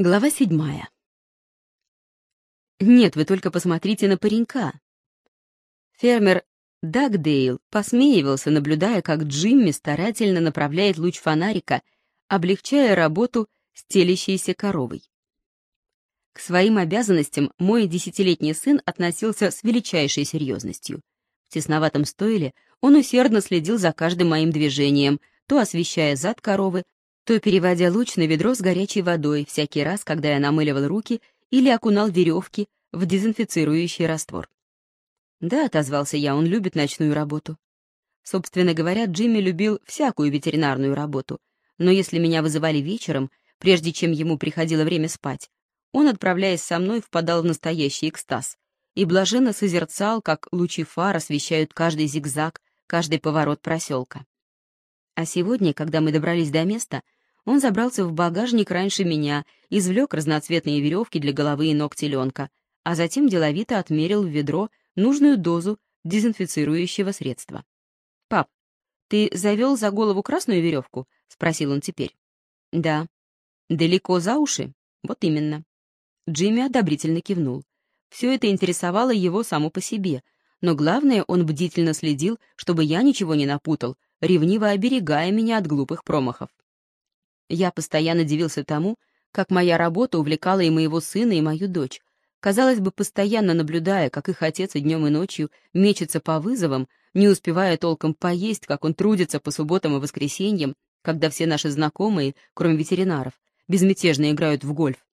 Глава седьмая. Нет, вы только посмотрите на паренька. Фермер Дагдейл посмеивался, наблюдая, как Джимми старательно направляет луч фонарика, облегчая работу стелящейся коровой. К своим обязанностям мой десятилетний сын относился с величайшей серьезностью. В тесноватом стойле он усердно следил за каждым моим движением, то освещая зад коровы, то переводя луч на ведро с горячей водой всякий раз, когда я намыливал руки или окунал веревки в дезинфицирующий раствор. «Да», — отозвался я, — «он любит ночную работу». Собственно говоря, Джимми любил всякую ветеринарную работу, но если меня вызывали вечером, прежде чем ему приходило время спать, он, отправляясь со мной, впадал в настоящий экстаз и блаженно созерцал, как лучи фар освещают каждый зигзаг, каждый поворот проселка. А сегодня, когда мы добрались до места, он забрался в багажник раньше меня, извлек разноцветные веревки для головы и ног теленка, а затем деловито отмерил в ведро нужную дозу дезинфицирующего средства. «Пап, ты завел за голову красную веревку?» — спросил он теперь. «Да». «Далеко за уши?» «Вот именно». Джимми одобрительно кивнул. Все это интересовало его само по себе, но главное, он бдительно следил, чтобы я ничего не напутал, ревниво оберегая меня от глупых промахов. Я постоянно дивился тому, как моя работа увлекала и моего сына, и мою дочь. Казалось бы, постоянно наблюдая, как их отец и днем и ночью мечется по вызовам, не успевая толком поесть, как он трудится по субботам и воскресеньям, когда все наши знакомые, кроме ветеринаров, безмятежно играют в гольф.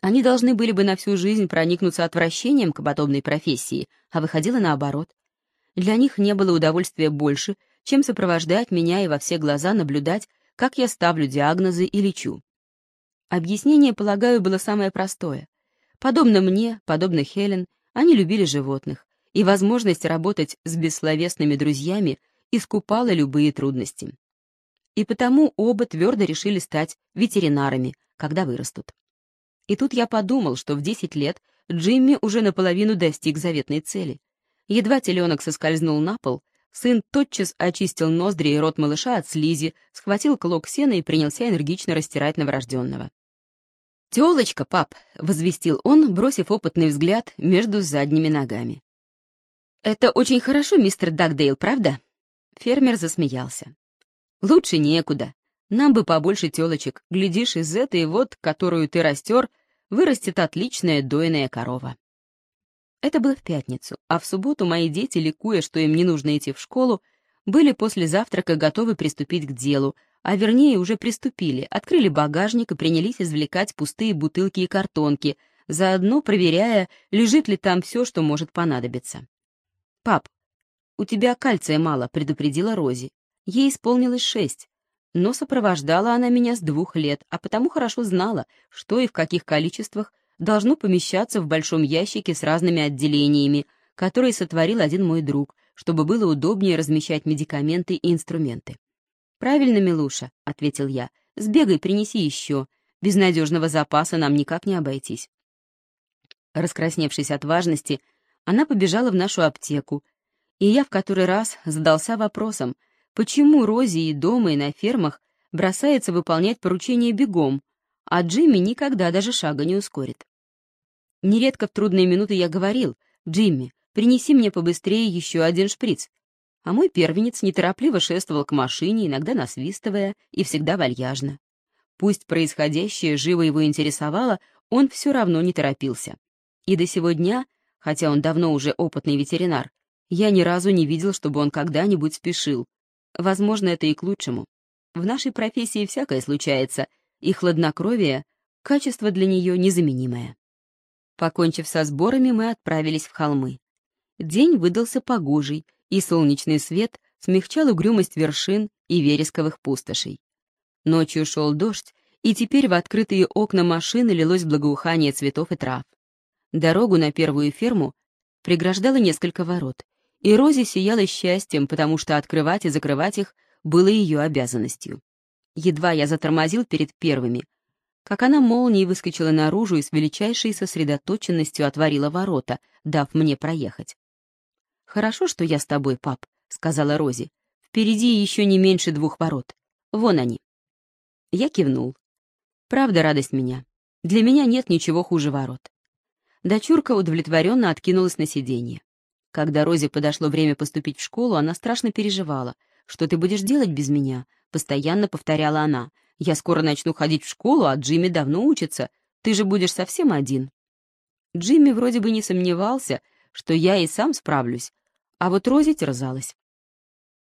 Они должны были бы на всю жизнь проникнуться отвращением к подобной профессии, а выходило наоборот. Для них не было удовольствия больше, чем сопровождать меня и во все глаза наблюдать, как я ставлю диагнозы и лечу. Объяснение, полагаю, было самое простое. Подобно мне, подобно Хелен, они любили животных, и возможность работать с бессловесными друзьями искупала любые трудности. И потому оба твердо решили стать ветеринарами, когда вырастут. И тут я подумал, что в 10 лет Джимми уже наполовину достиг заветной цели. Едва теленок соскользнул на пол, Сын тотчас очистил ноздри и рот малыша от слизи, схватил клок сена и принялся энергично растирать новорожденного. «Тёлочка, пап!» — возвестил он, бросив опытный взгляд между задними ногами. «Это очень хорошо, мистер Дагдейл, правда?» Фермер засмеялся. «Лучше некуда. Нам бы побольше тёлочек. Глядишь, из этой вот, которую ты растер, вырастет отличная дойная корова». Это было в пятницу, а в субботу мои дети, ликуя, что им не нужно идти в школу, были после завтрака готовы приступить к делу, а вернее уже приступили, открыли багажник и принялись извлекать пустые бутылки и картонки, заодно проверяя, лежит ли там все, что может понадобиться. «Пап, у тебя кальция мало», — предупредила Рози. Ей исполнилось шесть, но сопровождала она меня с двух лет, а потому хорошо знала, что и в каких количествах должно помещаться в большом ящике с разными отделениями, который сотворил один мой друг, чтобы было удобнее размещать медикаменты и инструменты. «Правильно, Милуша», — ответил я, — «сбегай, принеси еще. Без надежного запаса нам никак не обойтись». Раскрасневшись от важности, она побежала в нашу аптеку, и я в который раз задался вопросом, почему Рози и дома, и на фермах бросается выполнять поручения бегом, а Джимми никогда даже шага не ускорит. Нередко в трудные минуты я говорил, «Джимми, принеси мне побыстрее еще один шприц». А мой первенец неторопливо шествовал к машине, иногда насвистывая и всегда вальяжно. Пусть происходящее живо его интересовало, он все равно не торопился. И до сего дня, хотя он давно уже опытный ветеринар, я ни разу не видел, чтобы он когда-нибудь спешил. Возможно, это и к лучшему. В нашей профессии всякое случается — и хладнокровие — качество для нее незаменимое. Покончив со сборами, мы отправились в холмы. День выдался погожий, и солнечный свет смягчал угрюмость вершин и вересковых пустошей. Ночью шел дождь, и теперь в открытые окна машины лилось благоухание цветов и трав. Дорогу на первую ферму преграждало несколько ворот, и Рози сияла счастьем, потому что открывать и закрывать их было ее обязанностью. Едва я затормозил перед первыми, как она молнией выскочила наружу и с величайшей сосредоточенностью отворила ворота, дав мне проехать. «Хорошо, что я с тобой, пап», — сказала Рози. «Впереди еще не меньше двух ворот. Вон они». Я кивнул. Правда, радость меня. Для меня нет ничего хуже ворот. Дочурка удовлетворенно откинулась на сиденье. Когда Розе подошло время поступить в школу, она страшно переживала. «Что ты будешь делать без меня?» — постоянно повторяла она. «Я скоро начну ходить в школу, а Джимми давно учится. Ты же будешь совсем один». Джимми вроде бы не сомневался, что я и сам справлюсь, а вот Рози терзалась.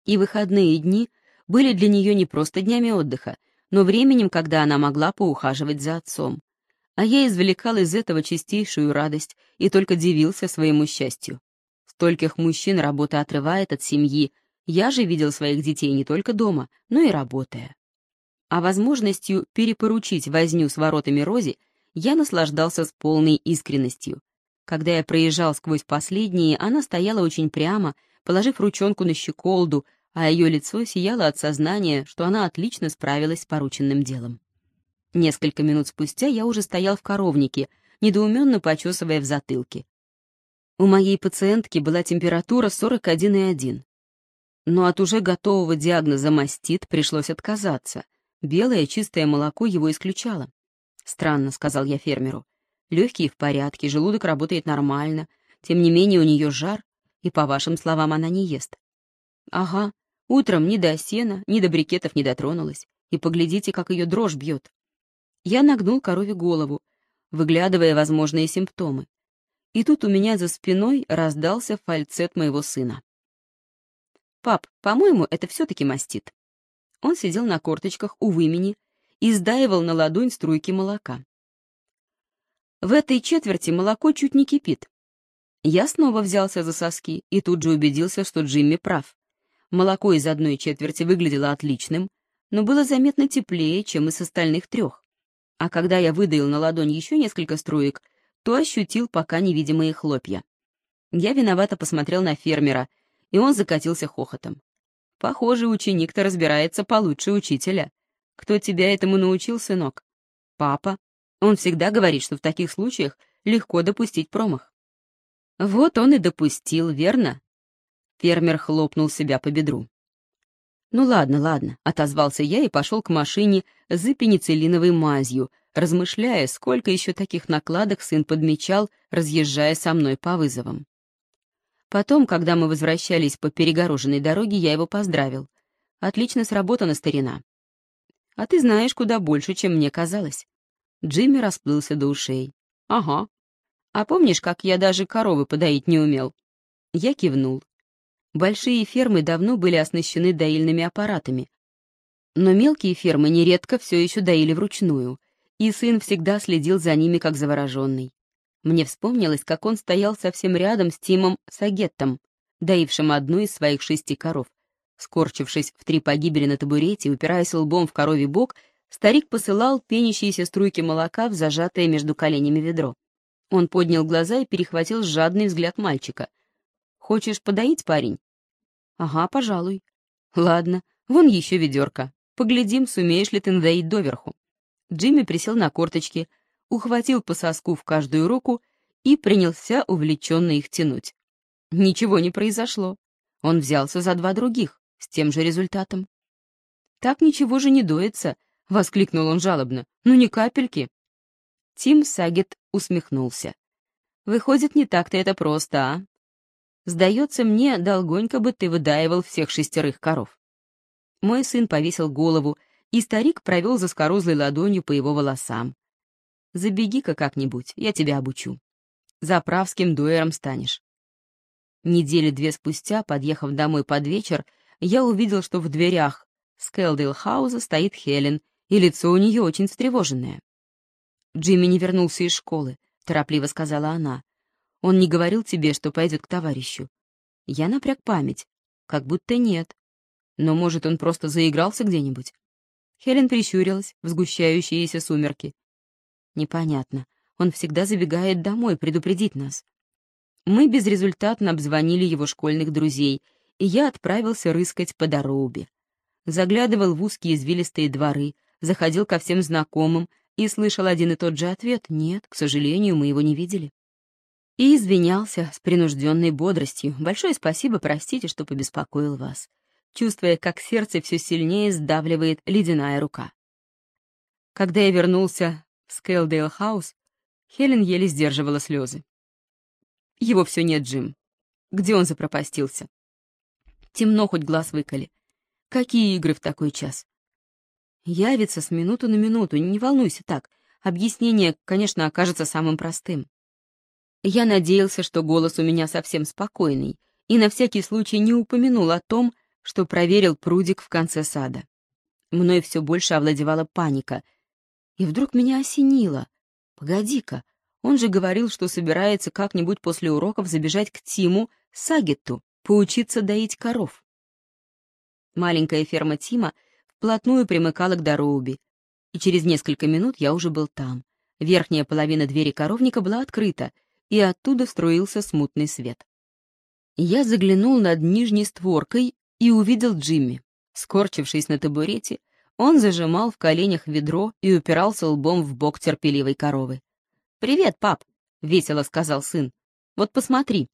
И выходные дни были для нее не просто днями отдыха, но временем, когда она могла поухаживать за отцом а я извлекал из этого чистейшую радость и только дивился своему счастью. Стольких мужчин работа отрывает от семьи, я же видел своих детей не только дома, но и работая. А возможностью перепоручить возню с воротами Рози я наслаждался с полной искренностью. Когда я проезжал сквозь последние, она стояла очень прямо, положив ручонку на щеколду, а ее лицо сияло от сознания, что она отлично справилась с порученным делом. Несколько минут спустя я уже стоял в коровнике, недоуменно почесывая в затылке. У моей пациентки была температура 41,1. Но от уже готового диагноза мастит пришлось отказаться. Белое чистое молоко его исключало. «Странно», — сказал я фермеру. «Легкие в порядке, желудок работает нормально, тем не менее у нее жар, и, по вашим словам, она не ест». «Ага, утром ни до сена, ни до брикетов не дотронулась, и поглядите, как ее дрожь бьет. Я нагнул корове голову, выглядывая возможные симптомы. И тут у меня за спиной раздался фальцет моего сына. «Пап, по-моему, это все-таки мастит». Он сидел на корточках у вымени и сдаивал на ладонь струйки молока. В этой четверти молоко чуть не кипит. Я снова взялся за соски и тут же убедился, что Джимми прав. Молоко из одной четверти выглядело отличным, но было заметно теплее, чем из остальных трех а когда я выдаил на ладонь еще несколько струек, то ощутил пока невидимые хлопья. Я виновато посмотрел на фермера, и он закатился хохотом. Похоже, ученик-то разбирается получше учителя. Кто тебя этому научил, сынок? Папа. Он всегда говорит, что в таких случаях легко допустить промах. Вот он и допустил, верно? Фермер хлопнул себя по бедру. «Ну ладно, ладно», — отозвался я и пошел к машине за пенициллиновой мазью, размышляя, сколько еще таких накладок сын подмечал, разъезжая со мной по вызовам. Потом, когда мы возвращались по перегороженной дороге, я его поздравил. «Отлично сработана, старина». «А ты знаешь куда больше, чем мне казалось». Джимми расплылся до ушей. «Ага. А помнишь, как я даже коровы подоить не умел?» Я кивнул. Большие фермы давно были оснащены доильными аппаратами, но мелкие фермы нередко все еще доили вручную, и сын всегда следил за ними как завороженный. Мне вспомнилось, как он стоял совсем рядом с Тимом Сагеттом, доившим одну из своих шести коров. Скорчившись в три погибели на табурете, упираясь лбом в коровий бок, старик посылал пенящиеся струйки молока в зажатое между коленями ведро. Он поднял глаза и перехватил жадный взгляд мальчика. «Хочешь подоить, парень?» «Ага, пожалуй». «Ладно, вон еще ведерко. Поглядим, сумеешь ли ты надоить доверху». Джимми присел на корточки, ухватил по соску в каждую руку и принялся увлеченно их тянуть. Ничего не произошло. Он взялся за два других, с тем же результатом. «Так ничего же не доится», — воскликнул он жалобно. «Ну, ни капельки». Тим Сагет усмехнулся. «Выходит, не так-то это просто, а? Сдается мне, долгонько бы ты выдаивал всех шестерых коров. Мой сын повесил голову, и старик провел заскорузлой ладонью по его волосам. Забеги-ка как-нибудь, я тебя обучу. Заправским дуэром станешь. Недели две спустя, подъехав домой под вечер, я увидел, что в дверях Скелдейл-хауза стоит Хелен, и лицо у нее очень встревоженное. «Джимми не вернулся из школы», — торопливо сказала она. Он не говорил тебе, что пойдет к товарищу. Я напряг память. Как будто нет. Но, может, он просто заигрался где-нибудь? Хелен прищурилась в сгущающиеся сумерки. Непонятно. Он всегда забегает домой предупредить нас. Мы безрезультатно обзвонили его школьных друзей, и я отправился рыскать по дорубе. Заглядывал в узкие извилистые дворы, заходил ко всем знакомым и слышал один и тот же ответ «Нет, к сожалению, мы его не видели» и извинялся с принужденной бодростью. «Большое спасибо, простите, что побеспокоил вас», чувствуя, как сердце все сильнее сдавливает ледяная рука. Когда я вернулся В Скейлдейл-хаус Хелен еле сдерживала слезы. Его все нет, Джим. Где он запропастился? Темно, хоть глаз выколи. Какие игры в такой час? Явится с минуту на минуту, не волнуйся так. Объяснение, конечно, окажется самым простым. Я надеялся, что голос у меня совсем спокойный, и на всякий случай не упомянул о том, что проверил прудик в конце сада. Мной все больше овладевала паника. И вдруг меня осенило. Погоди-ка, он же говорил, что собирается как-нибудь после уроков забежать к Тиму Сагетту, поучиться доить коров. Маленькая ферма Тима вплотную примыкала к Дороуби, и через несколько минут я уже был там. Верхняя половина двери коровника была открыта, и оттуда струился смутный свет. Я заглянул над нижней створкой и увидел Джимми. Скорчившись на табурете, он зажимал в коленях ведро и упирался лбом в бок терпеливой коровы. «Привет, пап!» — весело сказал сын. «Вот посмотри».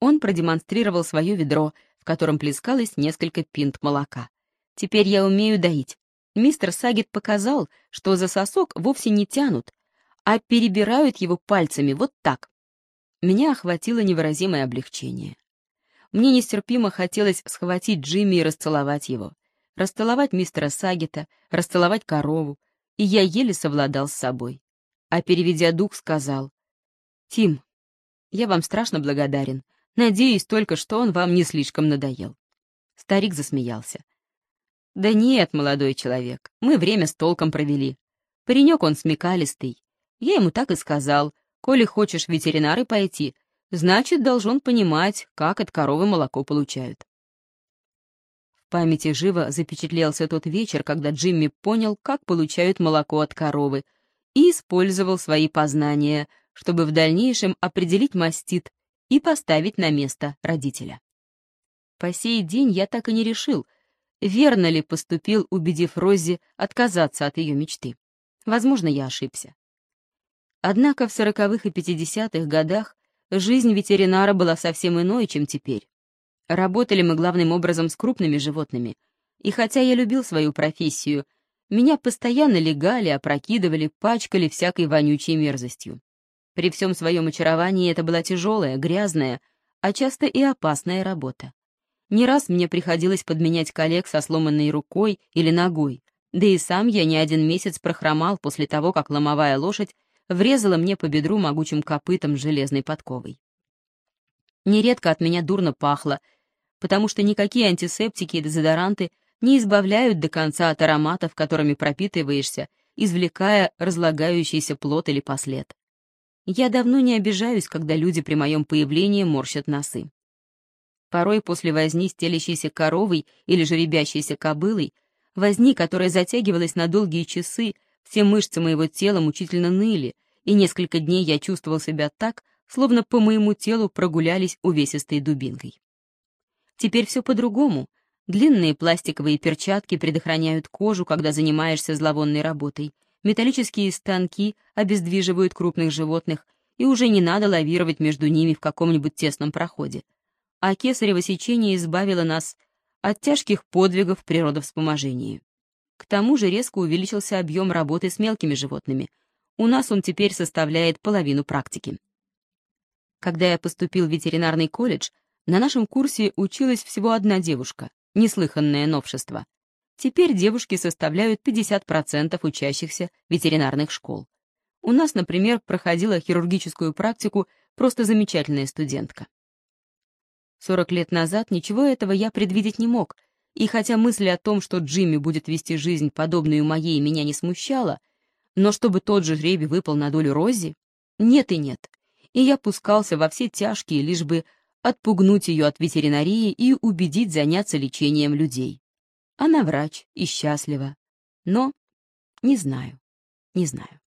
Он продемонстрировал свое ведро, в котором плескалось несколько пинт молока. «Теперь я умею доить. Мистер Сагет показал, что за сосок вовсе не тянут, а перебирают его пальцами вот так. Меня охватило невыразимое облегчение. Мне нестерпимо хотелось схватить Джимми и расцеловать его. Расцеловать мистера Сагета, расцеловать корову, и я еле совладал с собой. А переведя дух, сказал, «Тим, я вам страшно благодарен. Надеюсь только, что он вам не слишком надоел». Старик засмеялся. «Да нет, молодой человек, мы время с толком провели. Паренек он смекалистый. Я ему так и сказал, Коли хочешь в ветеринары пойти, значит, должен понимать, как от коровы молоко получают. Памяти живо запечатлелся тот вечер, когда Джимми понял, как получают молоко от коровы, и использовал свои познания, чтобы в дальнейшем определить мастит и поставить на место родителя. По сей день я так и не решил, верно ли поступил, убедив Рози отказаться от ее мечты. Возможно, я ошибся. Однако в сороковых и пятидесятых годах жизнь ветеринара была совсем иной, чем теперь. Работали мы главным образом с крупными животными, и хотя я любил свою профессию, меня постоянно легали, опрокидывали, пачкали всякой вонючей мерзостью. При всем своем очаровании это была тяжелая, грязная, а часто и опасная работа. Не раз мне приходилось подменять коллег со сломанной рукой или ногой, да и сам я не один месяц прохромал после того, как ломовая лошадь врезала мне по бедру могучим копытом железной подковой. Нередко от меня дурно пахло, потому что никакие антисептики и дезодоранты не избавляют до конца от ароматов, которыми пропитываешься, извлекая разлагающийся плод или послед. Я давно не обижаюсь, когда люди при моем появлении морщат носы. Порой после возни с телящейся коровой или жеребящейся кобылой, возни, которая затягивалась на долгие часы, все мышцы моего тела мучительно ныли, и несколько дней я чувствовал себя так, словно по моему телу прогулялись увесистой дубинкой. Теперь все по-другому. Длинные пластиковые перчатки предохраняют кожу, когда занимаешься зловонной работой. Металлические станки обездвиживают крупных животных, и уже не надо лавировать между ними в каком-нибудь тесном проходе. А кесарево сечение избавило нас от тяжких подвигов природовспоможения. К тому же резко увеличился объем работы с мелкими животными. У нас он теперь составляет половину практики. Когда я поступил в ветеринарный колледж, на нашем курсе училась всего одна девушка, неслыханное новшество. Теперь девушки составляют 50% учащихся ветеринарных школ. У нас, например, проходила хирургическую практику просто замечательная студентка. 40 лет назад ничего этого я предвидеть не мог — и хотя мысль о том, что Джимми будет вести жизнь, подобную моей, меня не смущала, но чтобы тот же жребий выпал на долю Рози, нет и нет. И я пускался во все тяжкие, лишь бы отпугнуть ее от ветеринарии и убедить заняться лечением людей. Она врач и счастлива. Но не знаю, не знаю.